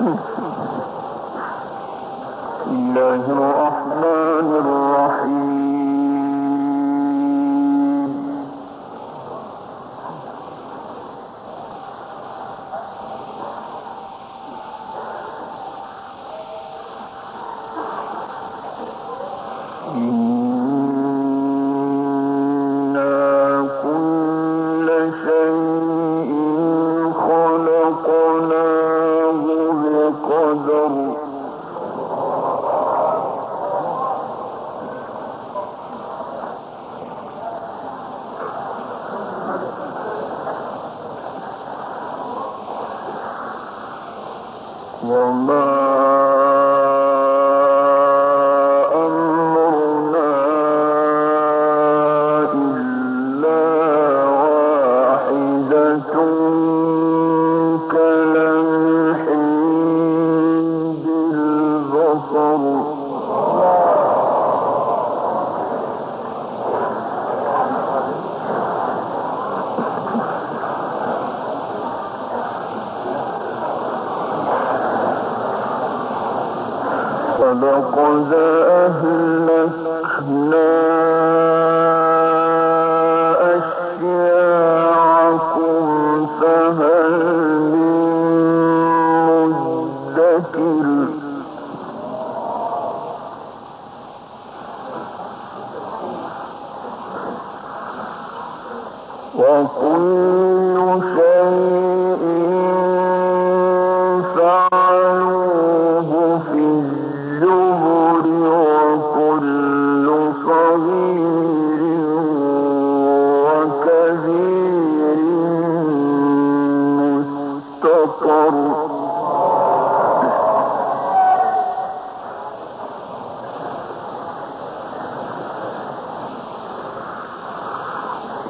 Mm-hmm.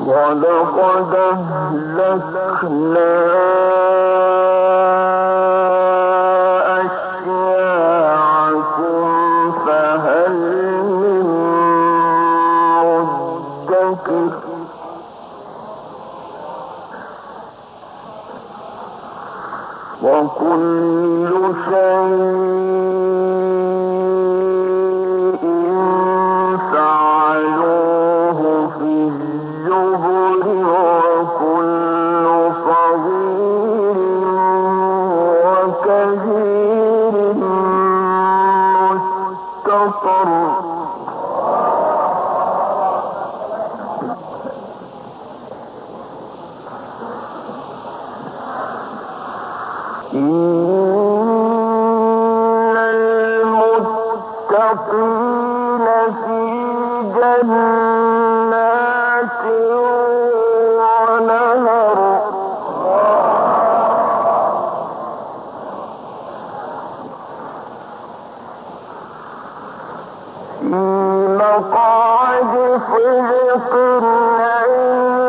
ولقد أهلكنا في مقعد صدق عند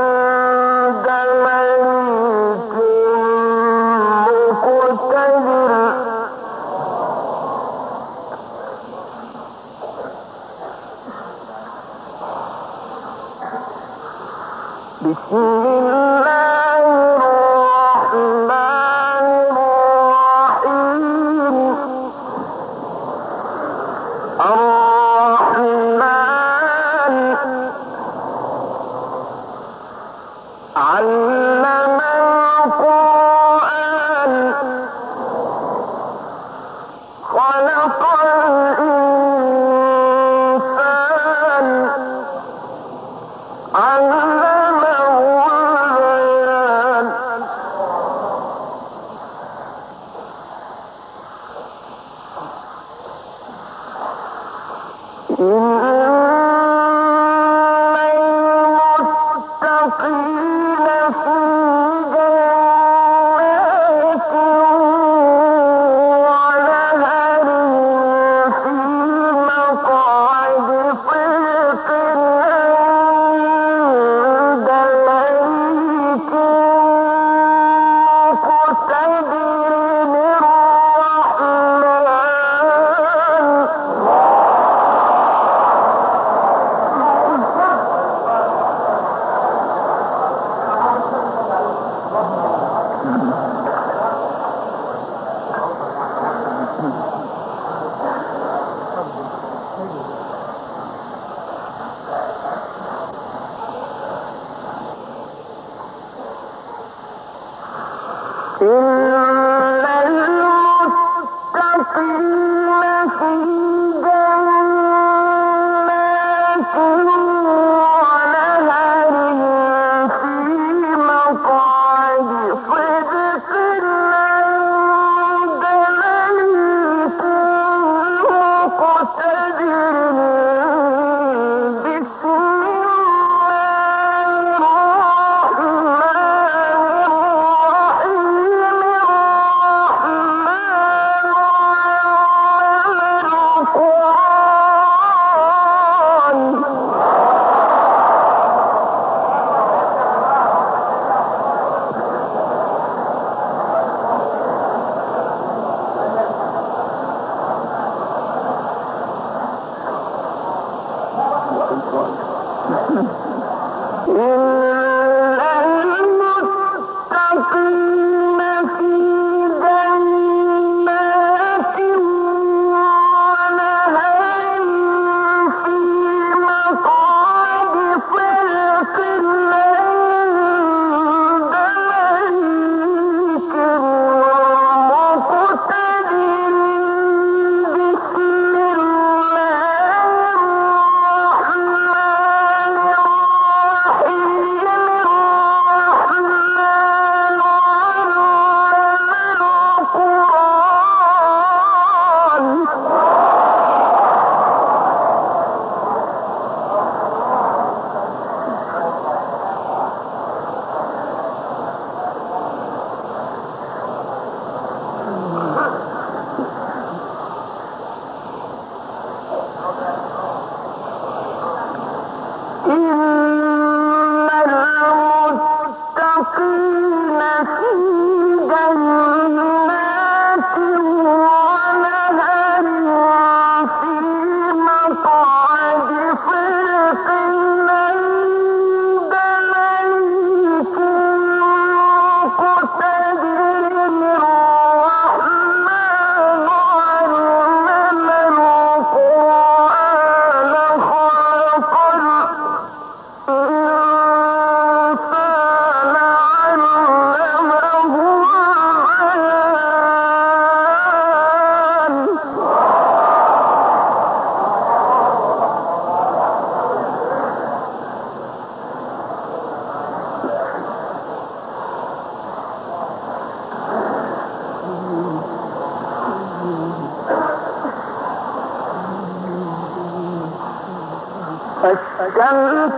الشمس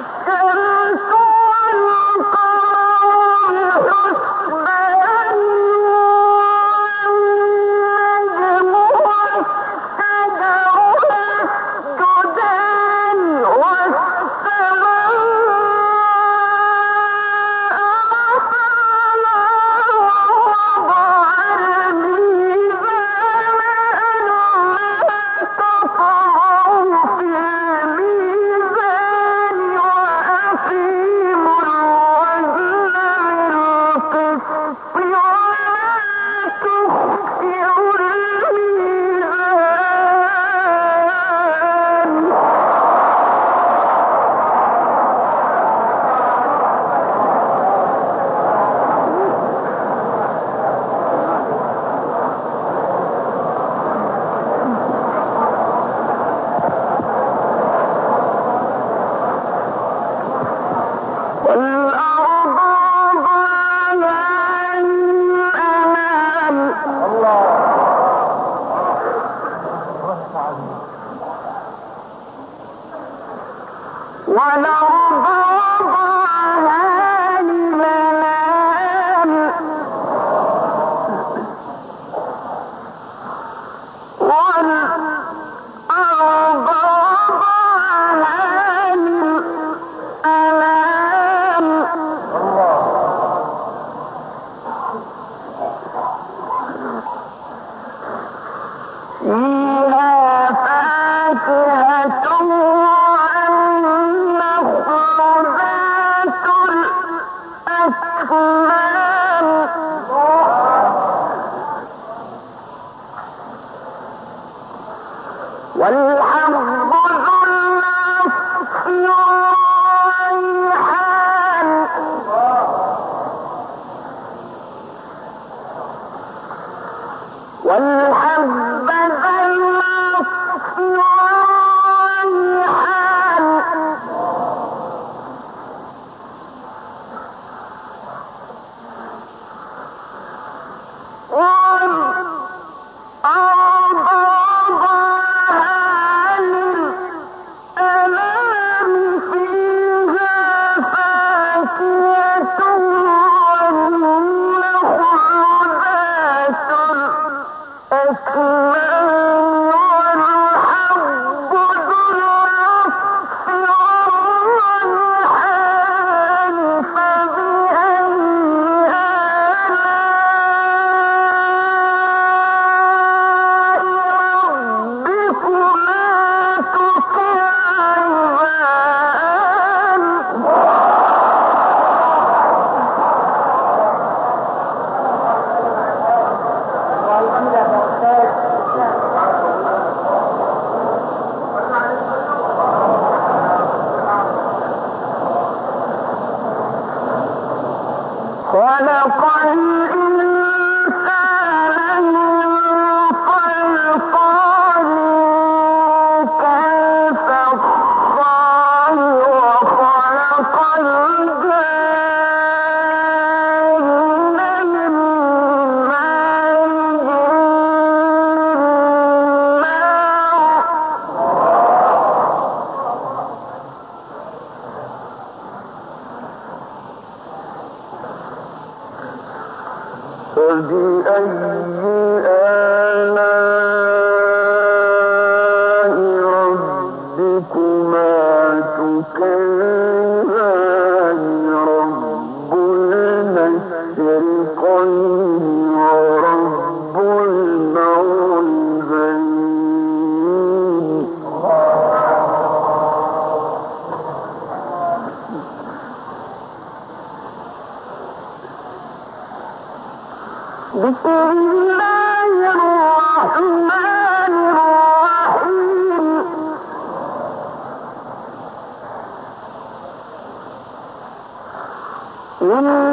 Good.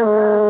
أن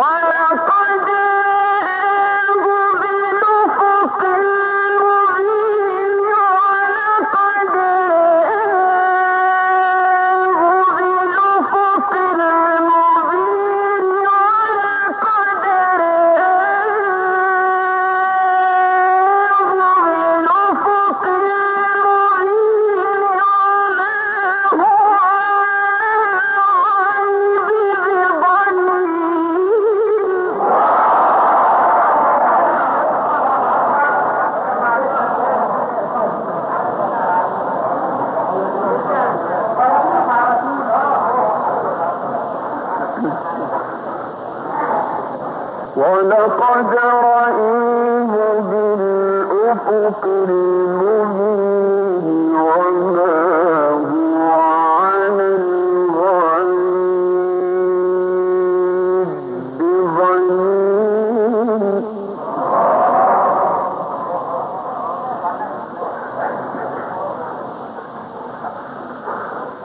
وَلَقَدْ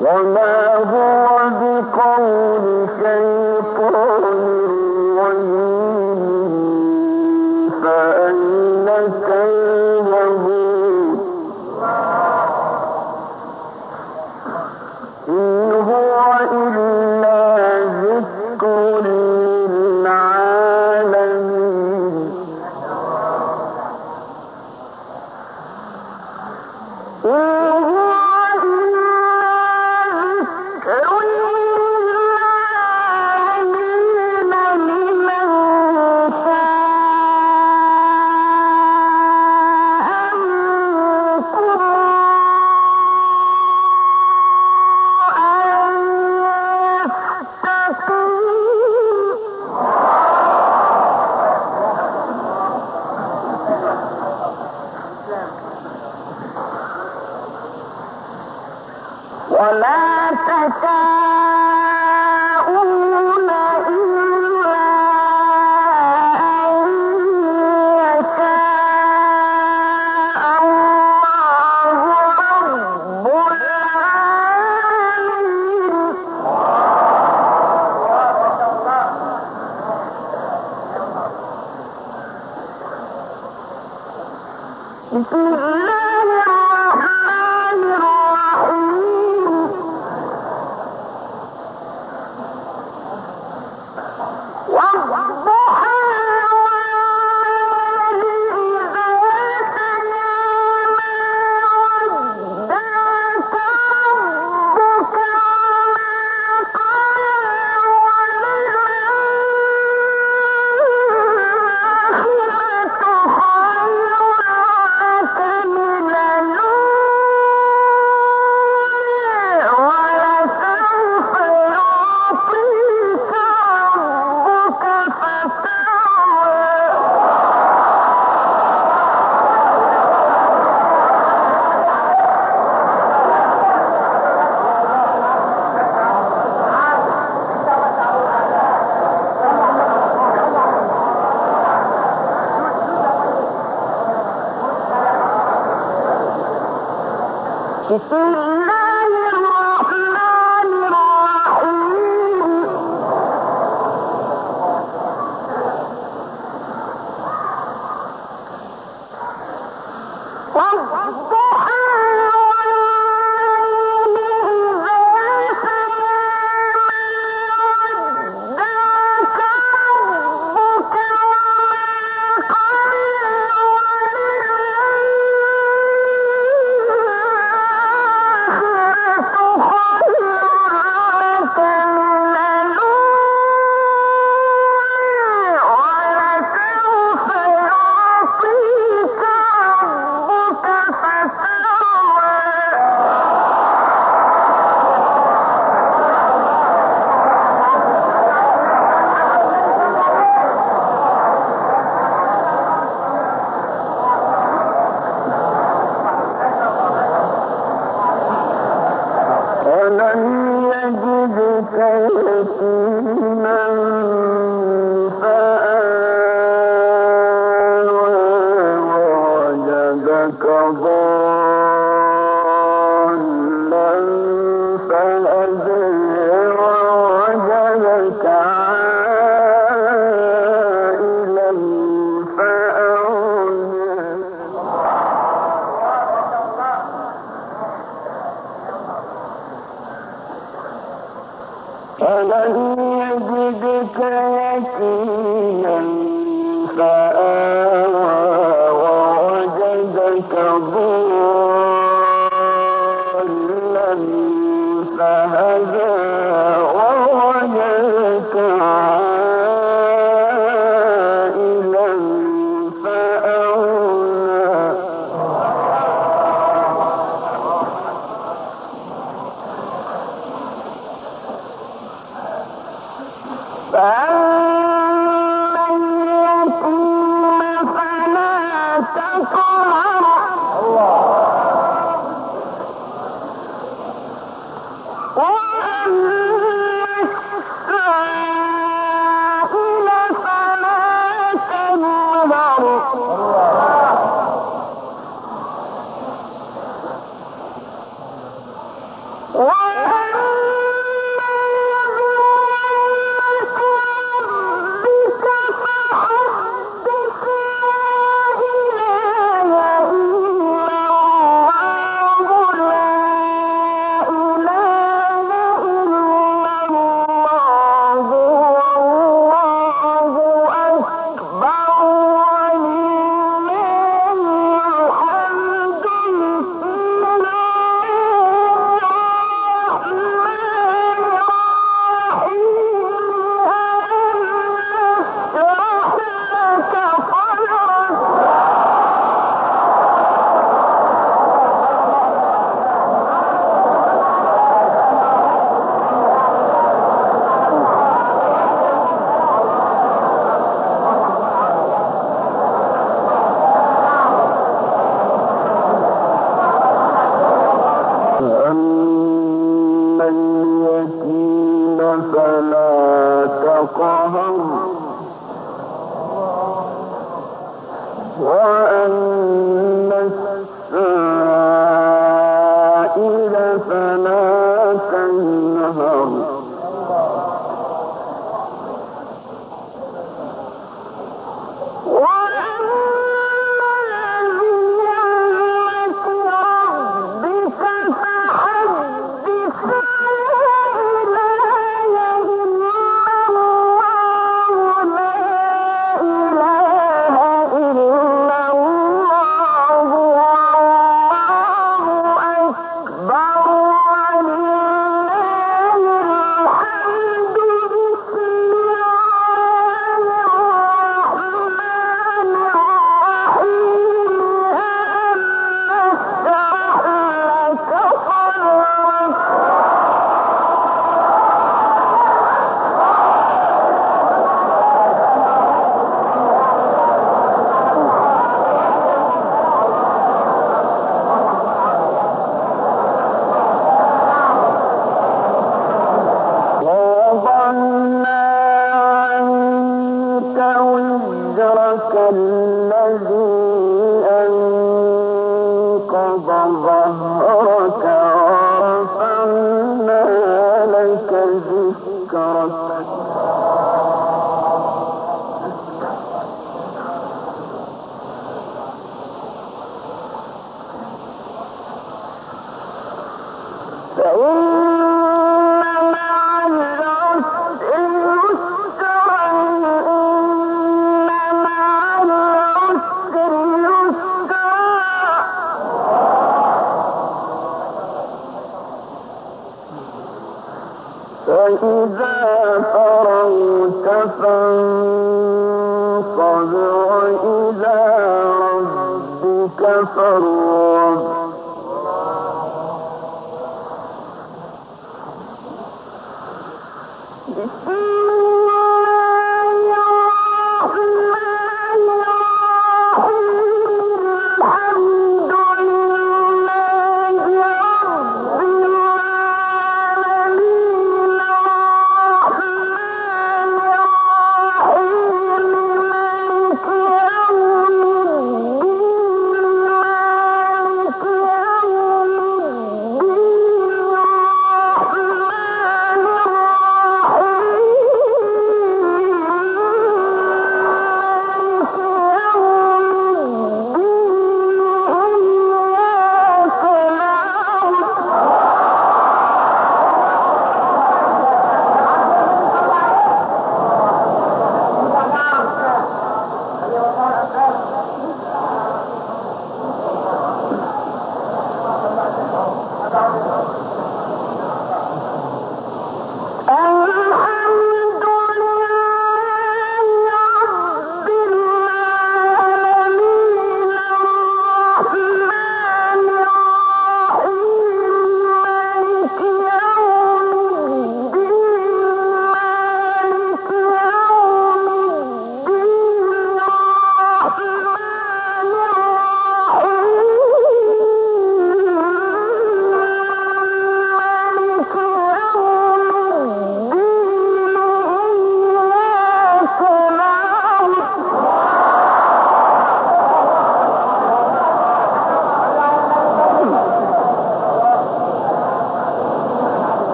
وكأسا هو يغفر ولن يجدك يتيما اللہ كفروا.